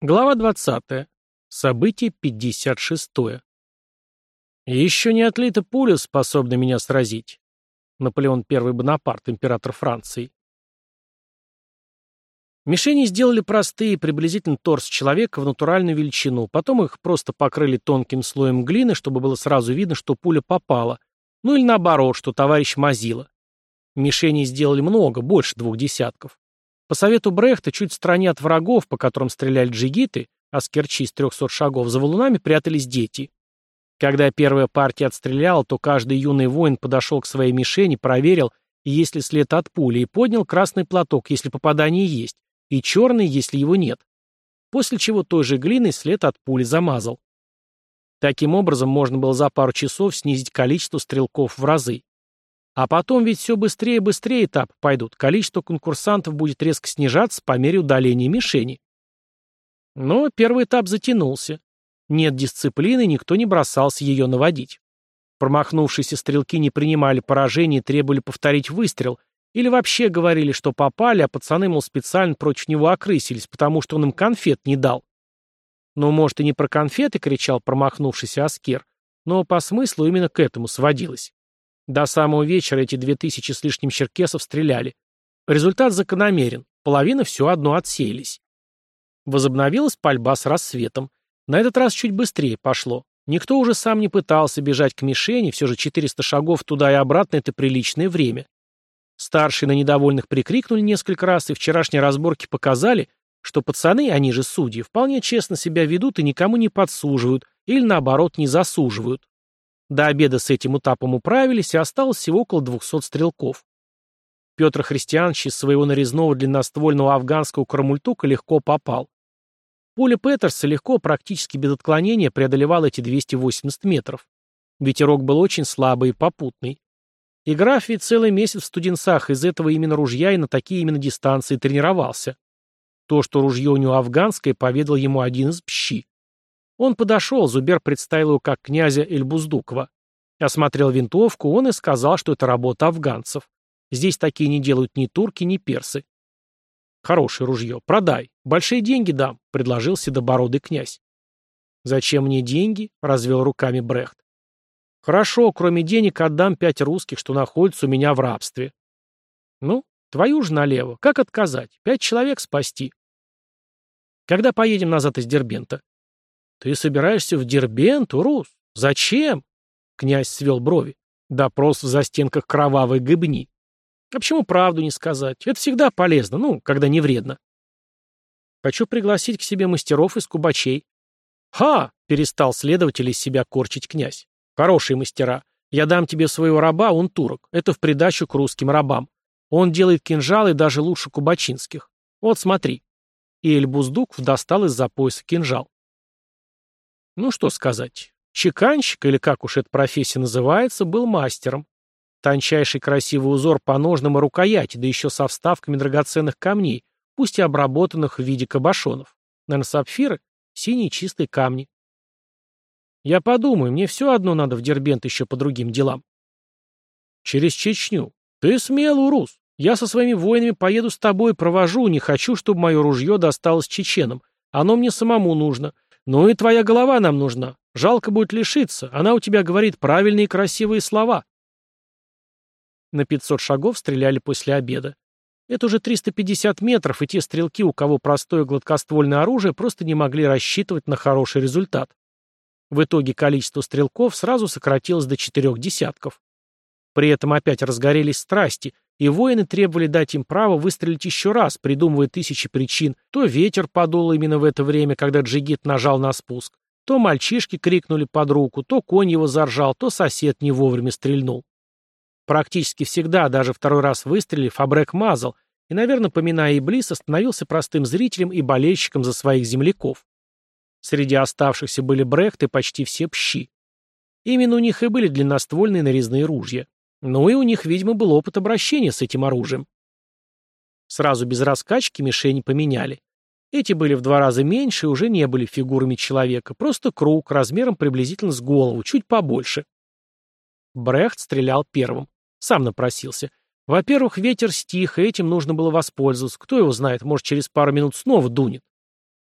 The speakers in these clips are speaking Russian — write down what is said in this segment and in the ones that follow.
Глава 20. Событие 56. Еще не отлита пуля, способна меня сразить. Наполеон I Бонапарт, император Франции. Мишени сделали простые, приблизительно торс человека в натуральную величину, потом их просто покрыли тонким слоем глины, чтобы было сразу видно, что пуля попала, ну или наоборот, что товарищ мазила. Мишени сделали много, больше двух десятков. По совету Брехта, чуть в стороне от врагов, по которым стреляли джигиты, а с Керчи с трехсот шагов за валунами прятались дети. Когда первая партия отстреляла, то каждый юный воин подошел к своей мишени, проверил, есть ли след от пули, и поднял красный платок, если попадание есть, и черный, если его нет. После чего той же глиной след от пули замазал. Таким образом, можно было за пару часов снизить количество стрелков в разы. А потом ведь все быстрее и быстрее этапы пойдут, количество конкурсантов будет резко снижаться по мере удаления мишени. Но первый этап затянулся. Нет дисциплины, никто не бросался ее наводить. Промахнувшиеся стрелки не принимали поражения и требовали повторить выстрел, или вообще говорили, что попали, а пацаны, мол, специально против него окрысились, потому что он им конфет не дал. Ну, может, и не про конфеты кричал промахнувшийся Аскер, но по смыслу именно к этому сводилось. До самого вечера эти две тысячи с лишним черкесов стреляли. Результат закономерен. Половина все одно отсеялись. Возобновилась пальба с рассветом. На этот раз чуть быстрее пошло. Никто уже сам не пытался бежать к мишени, все же 400 шагов туда и обратно — это приличное время. Старшие на недовольных прикрикнули несколько раз, и вчерашние разборки показали, что пацаны, они же судьи, вполне честно себя ведут и никому не подсуживают, или наоборот не засуживают. До обеда с этим этапом управились, и осталось всего около 200 стрелков. Петр Христианович из своего нарезного длинноствольного афганского кармультука легко попал. Пуля Петерса легко, практически без отклонения, преодолевала эти 280 метров. Ветерок был очень слабый и попутный. И граф ведь целый месяц в студенцах из этого именно ружья и на такие именно дистанции тренировался. То, что ружье у него афганское, поведал ему один из пщи. Он подошел, Зубер представил его как князя Эльбуздукова. Осмотрел винтовку, он и сказал, что это работа афганцев. Здесь такие не делают ни турки, ни персы. Хорошее ружье, продай. Большие деньги дам, предложил седобородый князь. Зачем мне деньги? Развел руками Брехт. Хорошо, кроме денег отдам пять русских, что находятся у меня в рабстве. Ну, твою же налево. Как отказать? Пять человек спасти. Когда поедем назад из Дербента? «Ты собираешься в Дербент, Урус? Зачем?» Князь свел брови. Допрос в застенках кровавой гыбни. А почему правду не сказать? Это всегда полезно, ну, когда не вредно. Хочу пригласить к себе мастеров из кубачей. «Ха!» — перестал следователь из себя корчить князь. «Хорошие мастера. Я дам тебе своего раба, он турок. Это в придачу к русским рабам. Он делает кинжалы даже лучше кубачинских. Вот смотри». И Эльбуздуков достал из-за пояса кинжал. Ну что сказать. Чеканщик, или как уж эта профессия называется, был мастером. Тончайший красивый узор по ножным и рукояти, да еще со вставками драгоценных камней, пусть и обработанных в виде кабошонов. Наверное, сапфиры, синие чистые камни. Я подумаю, мне все одно надо в Дербент еще по другим делам. Через Чечню. Ты смел, Урус. Я со своими воинами поеду с тобой, провожу, не хочу, чтобы мое ружье досталось чеченам. Оно мне самому нужно. «Ну и твоя голова нам нужна. Жалко будет лишиться. Она у тебя говорит правильные и красивые слова». На 500 шагов стреляли после обеда. Это уже 350 метров, и те стрелки, у кого простое гладкоствольное оружие, просто не могли рассчитывать на хороший результат. В итоге количество стрелков сразу сократилось до четырех десятков. При этом опять разгорелись страсти, и воины требовали дать им право выстрелить еще раз, придумывая тысячи причин. То ветер подул именно в это время, когда джигит нажал на спуск, то мальчишки крикнули под руку, то конь его заржал, то сосед не вовремя стрельнул. Практически всегда, даже второй раз выстрелив, Абрек мазал, и, наверное, поминая Иблиса, становился простым зрителем и болельщиком за своих земляков. Среди оставшихся были Брехт и почти все пщи. Именно у них и были длинноствольные нарезные ружья. Ну и у них, видимо, был опыт обращения с этим оружием. Сразу без раскачки мишени поменяли. Эти были в два раза меньше и уже не были фигурами человека, просто круг, размером приблизительно с голову, чуть побольше. Брехт стрелял первым. Сам напросился. Во-первых, ветер стих, и этим нужно было воспользоваться. Кто его знает, может, через пару минут снова дунет.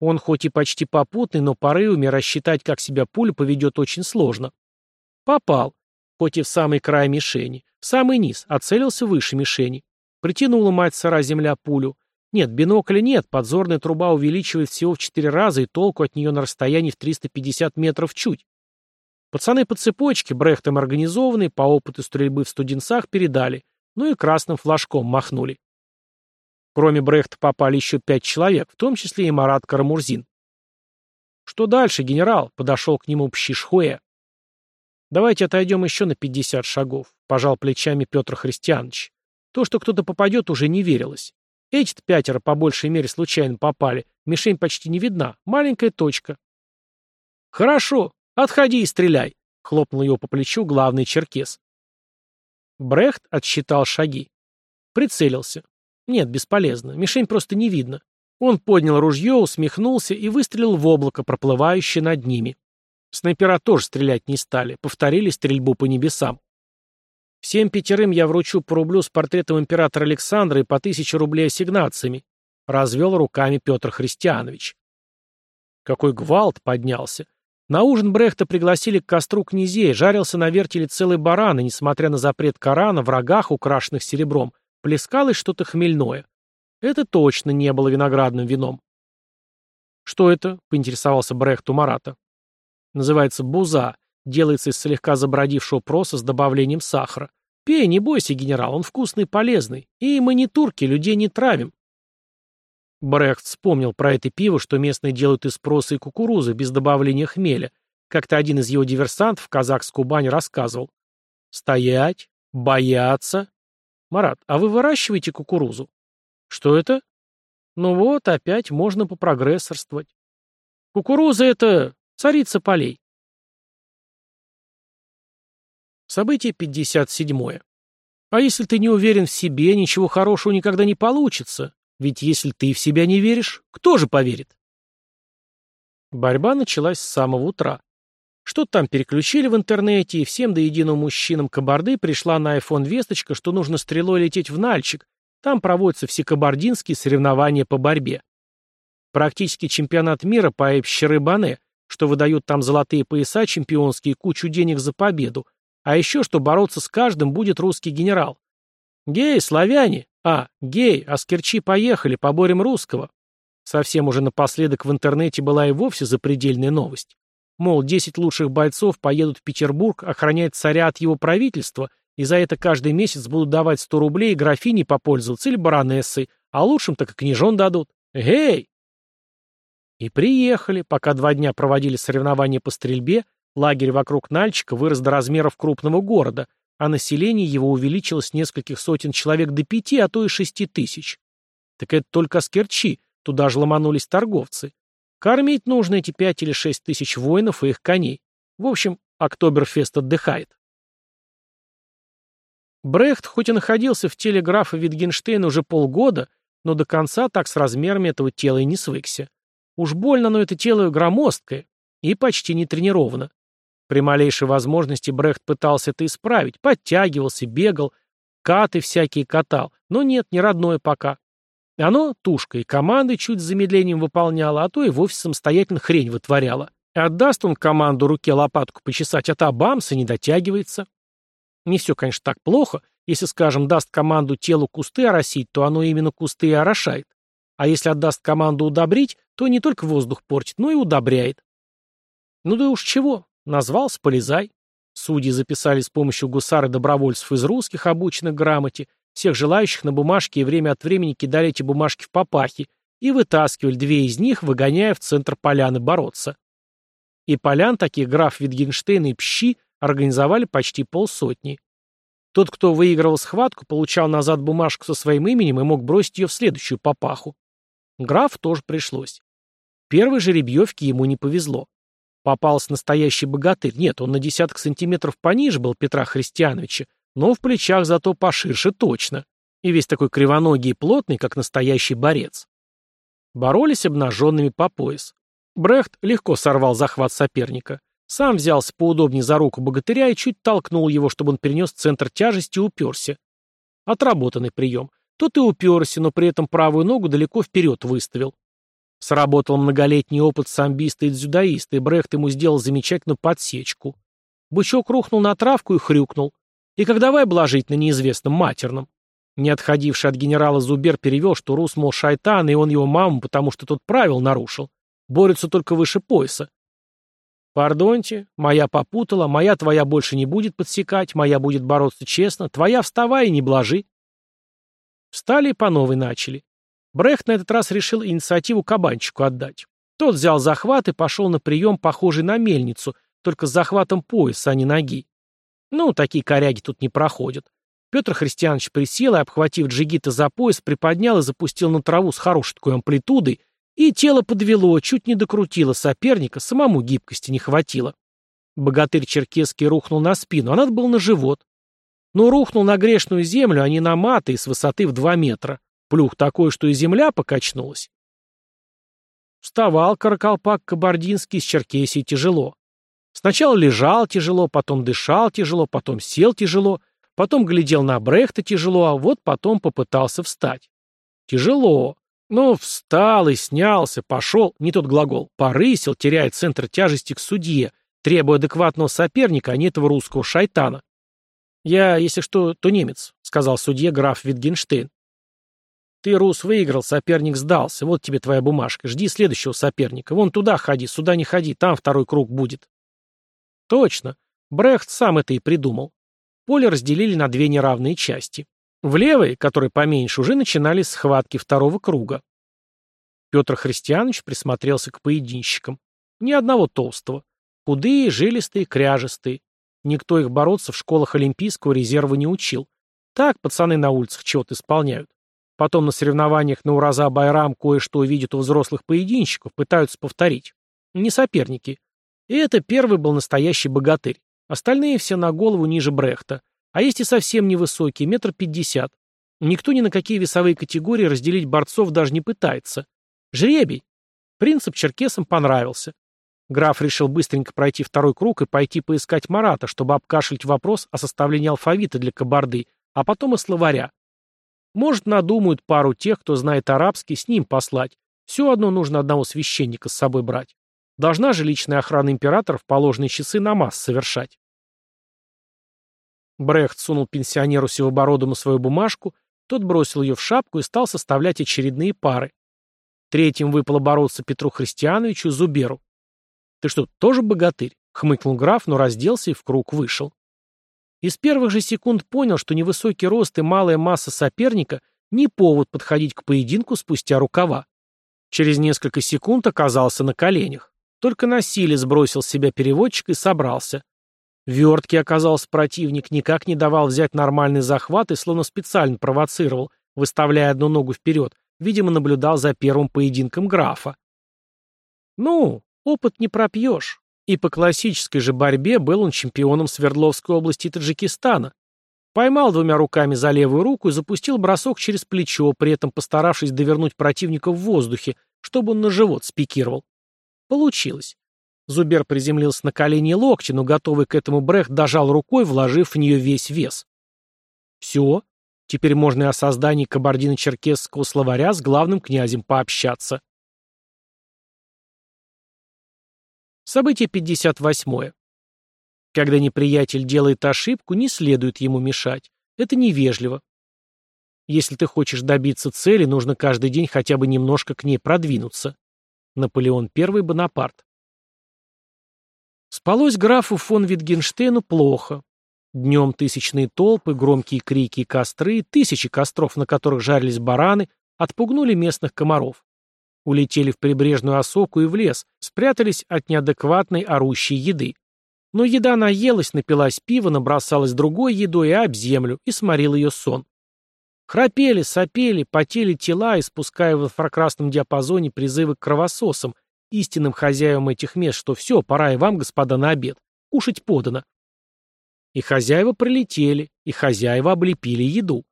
Он хоть и почти попутный, но порывами рассчитать, как себя пуля поведет, очень сложно. Попал, хоть и в самый край мишени, в самый низ, оцелился выше мишени. Притянула мать сыра земля пулю. Нет, бинокля нет, подзорная труба увеличивает всего в четыре раза, и толку от нее на расстоянии в 350 метров чуть. Пацаны по цепочке, Брехтом организованные, по опыту стрельбы в студенцах передали, ну и красным флажком махнули. Кроме Брехта попали еще пять человек, в том числе и Марат Карамурзин. «Что дальше, генерал?» — подошел к нему Пщишхуэ. «Давайте отойдем еще на пятьдесят шагов», — пожал плечами Петр Христианович. То, что кто-то попадет, уже не верилось. Эти-то пятеро по большей мере случайно попали. Мишень почти не видна. Маленькая точка. «Хорошо. Отходи и стреляй», — хлопнул его по плечу главный черкес. Брехт отсчитал шаги. Прицелился. Нет, бесполезно. Мишень просто не видно. Он поднял ружье, усмехнулся и выстрелил в облако, проплывающее над ними. Снайпера тоже стрелять не стали, повторили стрельбу по небесам. Всем пятерым я вручу по рублю с портретом императора Александра и по тысяче рублей ассигнациями, развел руками Петр Христианович. Какой гвалт поднялся. На ужин Брехта пригласили к костру князей, жарился на вертеле целый баран, и, несмотря на запрет Корана, в рогах, украшенных серебром, Плескалось что-то хмельное. Это точно не было виноградным вином. «Что это?» — поинтересовался Брехт у Марата. «Называется буза. Делается из слегка забродившего проса с добавлением сахара. Пей, не бойся, генерал, он вкусный и полезный. И мы не турки, людей не травим». Брехт вспомнил про это пиво, что местные делают из проса и кукурузы, без добавления хмеля. Как-то один из его диверсантов, казак с Кубани, рассказывал. «Стоять, бояться, «Марат, а вы выращиваете кукурузу?» «Что это?» «Ну вот, опять можно попрогрессорствовать. Кукуруза — это царица полей». Событие 57. А если ты не уверен в себе, ничего хорошего никогда не получится. Ведь если ты в себя не веришь, кто же поверит? Борьба началась с самого утра. Что-то там переключили в интернете, и всем до единого мужчинам кабарды пришла на iPhone весточка, что нужно стрелой лететь в Нальчик. Там проводятся все кабардинские соревнования по борьбе. Практически чемпионат мира по эпщеры-бане, что выдают там золотые пояса чемпионские и кучу денег за победу. А еще, что бороться с каждым будет русский генерал. Гей, славяне! А, гей, аскерчи поехали, поборем русского. Совсем уже напоследок в интернете была и вовсе запредельная новость. Мол, 10 лучших бойцов поедут в Петербург охранять царя от его правительства, и за это каждый месяц будут давать 100 рублей графине попользоваться или баронессой, а лучшим так и княжон дадут. Эй! И приехали, пока два дня проводили соревнования по стрельбе, лагерь вокруг Нальчика вырос до размеров крупного города, а население его увеличилось с нескольких сотен человек до пяти, а то и шести тысяч. Так это только Скерчи, туда же ломанулись торговцы. Кормить нужно эти пять или шесть тысяч воинов и их коней. В общем, Октоберфест отдыхает. Брехт хоть и находился в теле графа Витгенштейна уже полгода, но до конца так с размерами этого тела и не свыкся. Уж больно, но это тело громоздкое и почти не тренировано. При малейшей возможности Брехт пытался это исправить, подтягивался, бегал, каты всякие катал, но нет, не родное пока. Оно, тушка, и команды чуть с замедлением выполняло, а то и вовсе самостоятельно хрень вытворяло. Отдаст он команду руке лопатку почесать, а та бамса не дотягивается. Не все, конечно, так плохо. Если, скажем, даст команду телу кусты оросить, то оно именно кусты и орошает. А если отдаст команду удобрить, то не только воздух портит, но и удобряет. Ну да уж чего, назвался, полезай. Судьи записали с помощью гусары добровольцев из русских, обученных грамоте, всех желающих на бумажке и время от времени кидали эти бумажки в папахи и вытаскивали две из них, выгоняя в центр поляны бороться. И полян таких граф Витгенштейн и Пщи организовали почти полсотни. Тот, кто выигрывал схватку, получал назад бумажку со своим именем и мог бросить ее в следующую папаху. Граф тоже пришлось. Первой жеребьевке ему не повезло. Попался настоящий богатырь. Нет, он на десяток сантиметров пониже был Петра Христиановича, но в плечах зато поширше точно. И весь такой кривоногий и плотный, как настоящий борец. Боролись обнаженными по пояс. Брехт легко сорвал захват соперника. Сам взялся поудобнее за руку богатыря и чуть толкнул его, чтобы он перенес центр тяжести и уперся. Отработанный прием. Тот и уперся, но при этом правую ногу далеко вперед выставил. Сработал многолетний опыт самбиста и дзюдоиста, и Брехт ему сделал замечательную подсечку. Бычок рухнул на травку и хрюкнул. И как давай блажить на неизвестном матерном. Не отходивший от генерала Зубер перевел, что Рус, мол, шайтан, и он его маму, потому что тот правил нарушил. Борются только выше пояса. «Пардоньте, моя попутала, моя твоя больше не будет подсекать, моя будет бороться честно, твоя вставай и не блажи». Встали и по новой начали. Брехт на этот раз решил инициативу кабанчику отдать. Тот взял захват и пошел на прием, похожий на мельницу, только с захватом пояса, а не ноги. Ну, такие коряги тут не проходят. Петр Христианович присел и, обхватив джигита за пояс, приподнял и запустил на траву с хорошей такой амплитудой, и тело подвело, чуть не докрутило соперника, самому гибкости не хватило. Богатырь черкесский рухнул на спину, а надо был на живот. Но рухнул на грешную землю, а не на маты с высоты в два метра. Плюх такой, что и земля покачнулась. Вставал каракалпак кабардинский с Черкесии тяжело. Сначала лежал тяжело, потом дышал тяжело, потом сел тяжело, потом глядел на Брехта тяжело, а вот потом попытался встать. Тяжело. Но встал и снялся, пошел, не тот глагол, порысил, теряя центр тяжести к судье, требуя адекватного соперника, а не этого русского шайтана. «Я, если что, то немец», — сказал судье граф Витгенштейн. «Ты, Рус, выиграл, соперник сдался. Вот тебе твоя бумажка. Жди следующего соперника. Вон туда ходи, сюда не ходи, там второй круг будет». Точно. Брехт сам это и придумал. Поле разделили на две неравные части. В левой, которой поменьше, уже начинались схватки второго круга. Петр Христианович присмотрелся к поединщикам. Ни одного толстого. Худые, жилистые, кряжестые. Никто их бороться в школах Олимпийского резерва не учил. Так пацаны на улицах чего-то исполняют. Потом на соревнованиях на Ураза Байрам кое-что увидят у взрослых поединщиков, пытаются повторить. Не соперники. И это первый был настоящий богатырь. Остальные все на голову ниже Брехта. А есть и совсем невысокие, метр пятьдесят. Никто ни на какие весовые категории разделить борцов даже не пытается. Жребий. Принцип черкесам понравился. Граф решил быстренько пройти второй круг и пойти поискать Марата, чтобы обкашлять вопрос о составлении алфавита для кабарды, а потом и словаря. Может, надумают пару тех, кто знает арабский, с ним послать. Все одно нужно одного священника с собой брать. Должна же личная охрана императора в положенные часы намаз совершать. Брехт сунул пенсионеру сивобородому свою бумажку, тот бросил ее в шапку и стал составлять очередные пары. Третьим выпало бороться Петру Христиановичу Зуберу. «Ты что, тоже богатырь?» — хмыкнул граф, но разделся и в круг вышел. Из первых же секунд понял, что невысокий рост и малая масса соперника не повод подходить к поединку спустя рукава. Через несколько секунд оказался на коленях. Только на силе сбросил с себя переводчик и собрался. Верткий оказался противник, никак не давал взять нормальный захват и словно специально провоцировал, выставляя одну ногу вперед, видимо, наблюдал за первым поединком графа. Ну, опыт не пропьешь. И по классической же борьбе был он чемпионом Свердловской области Таджикистана. Поймал двумя руками за левую руку и запустил бросок через плечо, при этом постаравшись довернуть противника в воздухе, чтобы он на живот спикировал. Получилось. Зубер приземлился на колени и локти, но готовый к этому Брехт дожал рукой, вложив в нее весь вес. Все. Теперь можно и о создании кабардино-черкесского словаря с главным князем пообщаться. Событие 58. Когда неприятель делает ошибку, не следует ему мешать. Это невежливо. Если ты хочешь добиться цели, нужно каждый день хотя бы немножко к ней продвинуться. Наполеон I Бонапарт. Спалось графу фон Витгенштейну плохо. Днем тысячные толпы, громкие крики и костры, тысячи костров, на которых жарились бараны, отпугнули местных комаров. Улетели в прибрежную осоку и в лес, спрятались от неадекватной орущей еды. Но еда наелась, напилась пива, набросалась другой едой и об землю, и сморил ее сон. Храпели, сопели, потели тела, испуская в инфракрасном диапазоне призывы к кровососам, истинным хозяевам этих мест, что все, пора и вам, господа, на обед. Кушать подано. И хозяева прилетели, и хозяева облепили еду.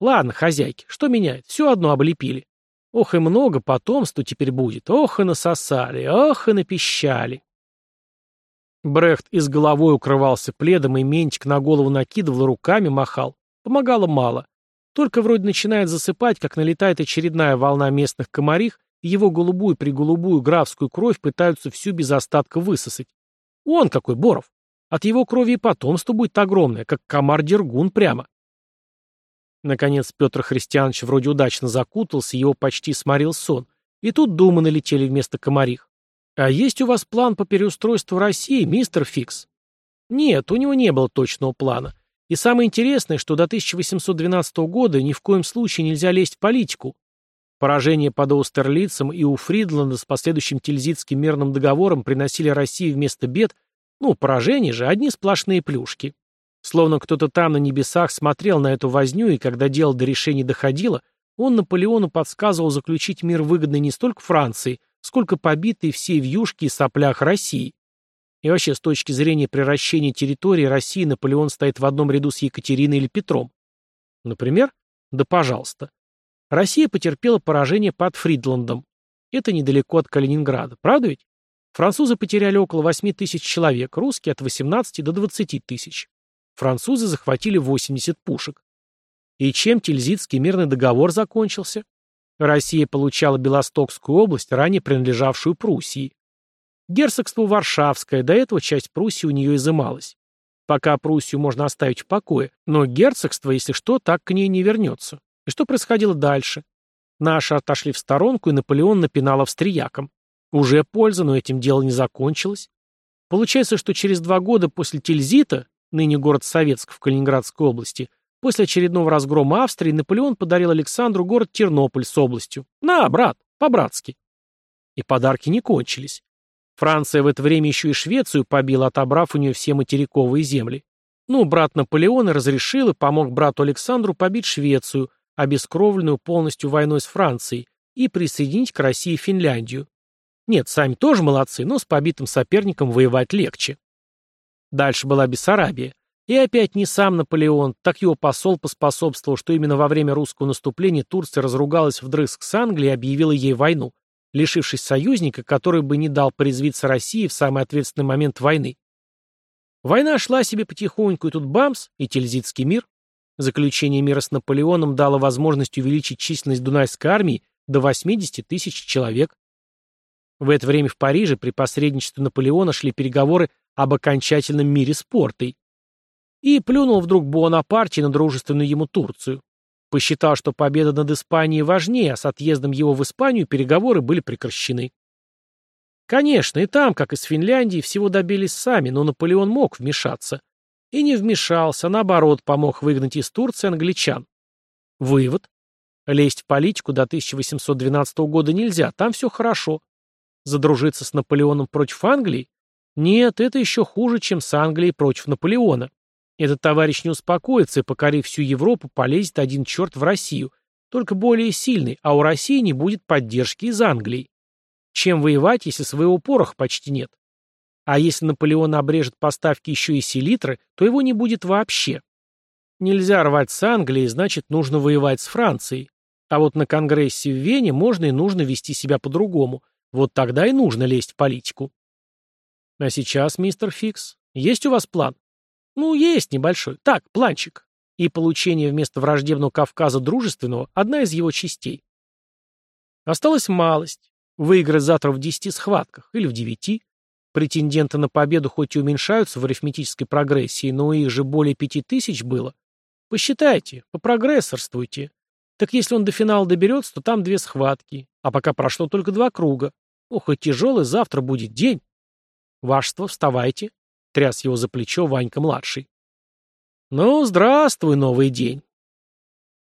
Ладно, хозяйки, что меняет? Все одно облепили. Ох, и много потомства теперь будет. Ох, и насосали, ох, и напищали. Брехт из головой укрывался пледом, и ментик на голову накидывал, руками махал. Помогало мало. Только вроде начинает засыпать, как налетает очередная волна местных комарих, и его голубую-приголубую графскую кровь пытаются всю без остатка высосать. Он какой Боров! От его крови и потомство будет огромное, как комар-дергун прямо. Наконец Петр Христианович вроде удачно закутался, его почти сморил сон. И тут думы налетели вместо комарих. «А есть у вас план по переустройству России, мистер Фикс?» Нет, у него не было точного плана. И самое интересное, что до 1812 года ни в коем случае нельзя лезть в политику. Поражение под Аустерлицем и у Фридланда с последующим Тильзитским мирным договором приносили России вместо бед, ну, поражения же, одни сплошные плюшки. Словно кто-то там на небесах смотрел на эту возню, и когда дело до решения доходило, он Наполеону подсказывал заключить мир выгодный не столько Франции, сколько побитой всей вьюшки и соплях России. И вообще, с точки зрения превращения территории России, Наполеон стоит в одном ряду с Екатериной или Петром. Например? Да пожалуйста. Россия потерпела поражение под Фридландом. Это недалеко от Калининграда. Правда ведь? Французы потеряли около 8 тысяч человек, русские от 18 до 20 тысяч. Французы захватили 80 пушек. И чем Тильзитский мирный договор закончился? Россия получала Белостокскую область, ранее принадлежавшую Пруссии. Герцогство Варшавское, до этого часть Пруссии у нее изымалась. Пока Пруссию можно оставить в покое, но герцогство, если что, так к ней не вернется. И что происходило дальше? Наши отошли в сторонку, и Наполеон напинал австриякам. Уже польза, но этим дело не закончилось. Получается, что через два года после Тильзита, ныне город Советск в Калининградской области, после очередного разгрома Австрии Наполеон подарил Александру город Тернополь с областью. На, брат, по-братски. И подарки не кончились. Франция в это время еще и Швецию побила, отобрав у нее все материковые земли. Ну, брат Наполеона разрешил и помог брату Александру побить Швецию, обескровленную полностью войной с Францией, и присоединить к России Финляндию. Нет, сами тоже молодцы, но с побитым соперником воевать легче. Дальше была Бессарабия. И опять не сам Наполеон, так его посол поспособствовал, что именно во время русского наступления Турция разругалась вдрызг с Англией и объявила ей войну лишившись союзника, который бы не дал порезвиться России в самый ответственный момент войны. Война шла себе потихоньку, и тут бамс, и Тильзитский мир. Заключение мира с Наполеоном дало возможность увеличить численность Дунайской армии до 80 тысяч человек. В это время в Париже при посредничестве Наполеона шли переговоры об окончательном мире с Портой. И плюнул вдруг Буонапарте на дружественную ему Турцию. Посчитал, что победа над Испанией важнее, а с отъездом его в Испанию переговоры были прекращены. Конечно, и там, как и с Финляндией, всего добились сами, но Наполеон мог вмешаться. И не вмешался, а наоборот, помог выгнать из Турции англичан. Вывод. Лезть в политику до 1812 года нельзя, там все хорошо. Задружиться с Наполеоном против Англии? Нет, это еще хуже, чем с Англией против Наполеона. Этот товарищ не успокоится и, покорив всю Европу, полезет один черт в Россию, только более сильный, а у России не будет поддержки из Англии. Чем воевать, если своего пороха почти нет? А если Наполеон обрежет поставки еще и селитры, то его не будет вообще. Нельзя рвать с Англией, значит, нужно воевать с Францией. А вот на Конгрессе в Вене можно и нужно вести себя по-другому. Вот тогда и нужно лезть в политику. А сейчас, мистер Фикс, есть у вас план? Ну, есть небольшой. Так, планчик. И получение вместо враждебного Кавказа дружественного – одна из его частей. Осталась малость. Выиграть завтра в десяти схватках или в девяти. Претенденты на победу хоть и уменьшаются в арифметической прогрессии, но их же более пяти тысяч было. Посчитайте, попрогрессорствуйте. Так если он до финала доберется, то там две схватки. А пока прошло только два круга. Ох, и тяжелый завтра будет день. Вашество, вставайте. Тряс его за плечо Ванька-младший. «Ну, здравствуй, новый день.